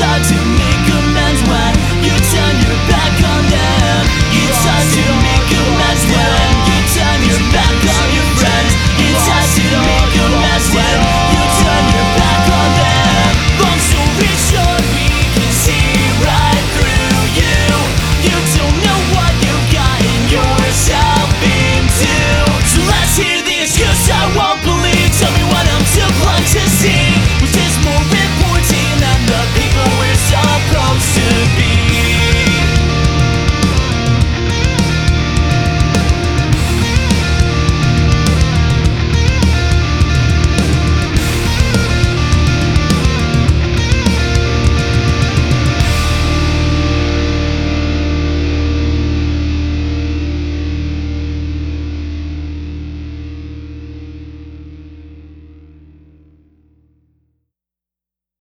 inside to